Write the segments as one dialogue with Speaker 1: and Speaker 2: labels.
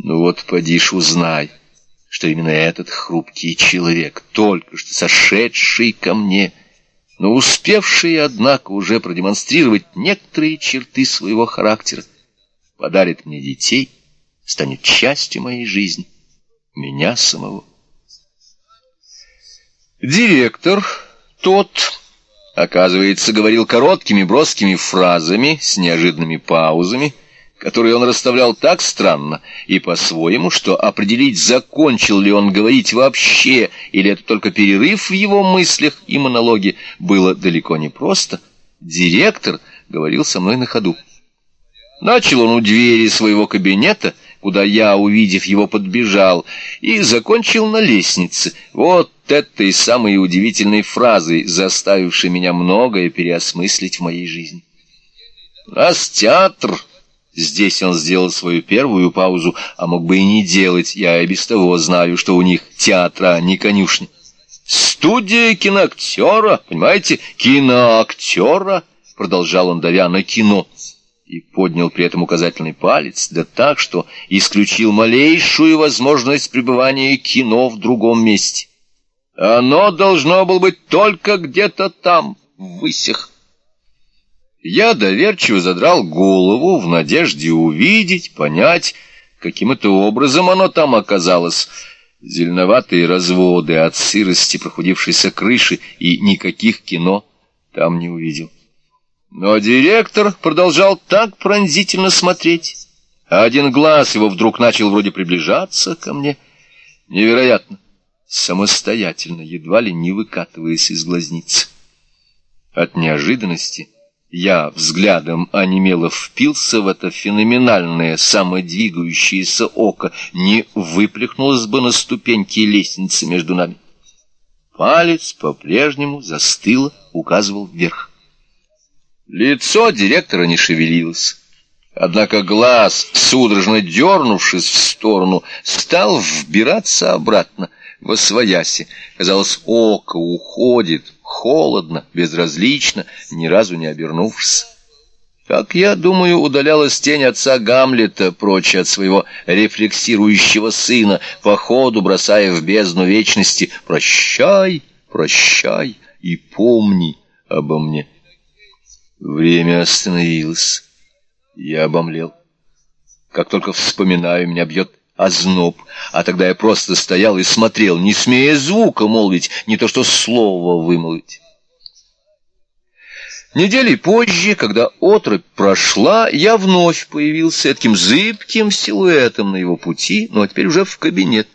Speaker 1: Ну вот, поди ж узнай, что именно этот хрупкий человек, только что сошедший ко мне, но успевший, однако, уже продемонстрировать некоторые черты своего характера, подарит мне детей, станет частью моей жизни, меня самого. Директор тот, оказывается, говорил короткими броскими фразами с неожиданными паузами, которые он расставлял так странно и по-своему, что определить, закончил ли он говорить вообще, или это только перерыв в его мыслях и монологе, было далеко не просто. Директор говорил со мной на ходу. Начал он у двери своего кабинета, куда я, увидев его, подбежал, и закончил на лестнице. Вот этой самой удивительной фразой, заставившей меня многое переосмыслить в моей жизни. «У нас театр!» Здесь он сделал свою первую паузу, а мог бы и не делать, я и без того знаю, что у них театра, не конюшни. «Студия киноактера, понимаете, киноактера!» Продолжал он, давя на кино и поднял при этом указательный палец, да так, что исключил малейшую возможность пребывания кино в другом месте. Оно должно было быть только где-то там, в высях. Я доверчиво задрал голову в надежде увидеть, понять, каким это образом оно там оказалось. Зеленоватые разводы от сырости прохудившейся крыши и никаких кино там не увидел. Но директор продолжал так пронзительно смотреть, а один глаз его вдруг начал вроде приближаться ко мне. Невероятно, самостоятельно, едва ли не выкатываясь из глазниц. От неожиданности я взглядом онемело впился в это феноменальное самодвигающееся око, не выплюхнулось бы на ступеньки лестницы между нами. Палец по-прежнему застыло, указывал вверх. Лицо директора не шевелилось. Однако глаз, судорожно дернувшись в сторону, стал вбираться обратно во свояси. Казалось, око уходит, холодно, безразлично, ни разу не обернувшись. Как я думаю, удалялась тень отца Гамлета прочь от своего рефлексирующего сына, по ходу бросая в бездну вечности «Прощай, прощай и помни обо мне». Время остановилось. Я обомлел. Как только вспоминаю, меня бьет озноб, а тогда я просто стоял и смотрел, не смея звука молвить, не то что слово вымолвить. Недели позже, когда отрыбь прошла, я вновь появился таким зыбким силуэтом на его пути, но теперь уже в кабинет.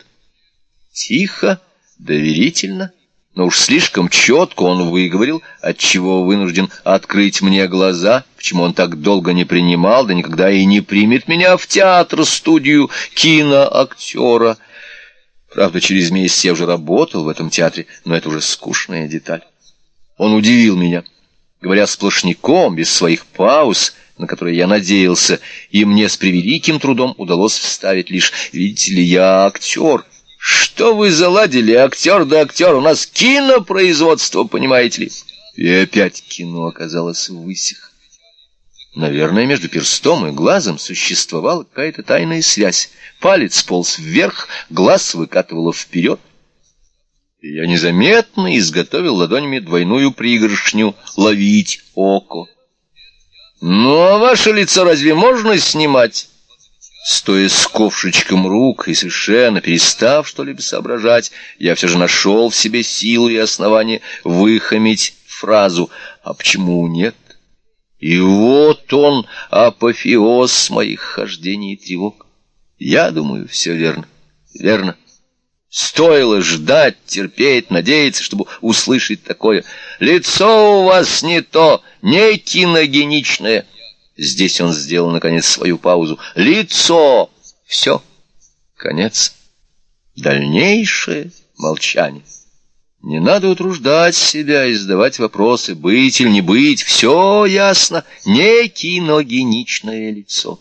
Speaker 1: Тихо, доверительно, но уж слишком четко он выговорил, отчего вынужден открыть мне глаза, почему он так долго не принимал, да никогда и не примет меня в театр, студию киноактера. Правда, через месяц я уже работал в этом театре, но это уже скучная деталь. Он удивил меня, говоря сплошняком, без своих пауз, на которые я надеялся, и мне с превеликим трудом удалось вставить лишь «Видите ли, я актер». Что вы заладили, актер да актер? У нас кинопроизводство, понимаете ли? И опять кино оказалось в высях. Наверное, между перстом и глазом существовала какая-то тайная связь. Палец полз вверх, глаз выкатывало вперед. И я незаметно изготовил ладонями двойную пригоршню ловить око. «Ну, а ваше лицо разве можно снимать?» Стоя с ковшичком рук и совершенно перестав что-либо соображать, я все же нашел в себе силу и основание выхамить фразу «А почему нет?» И вот он, апофеоз моих хождений и тревог. Я думаю, все верно, верно. Стоило ждать, терпеть, надеяться, чтобы услышать такое. Лицо у вас не то, не киногеничное. Здесь он сделал, наконец, свою паузу. «Лицо!» Все. Конец. Дальнейшее молчание. Не надо утруждать себя и задавать вопросы, быть или не быть. Все ясно. Не киногеничное лицо.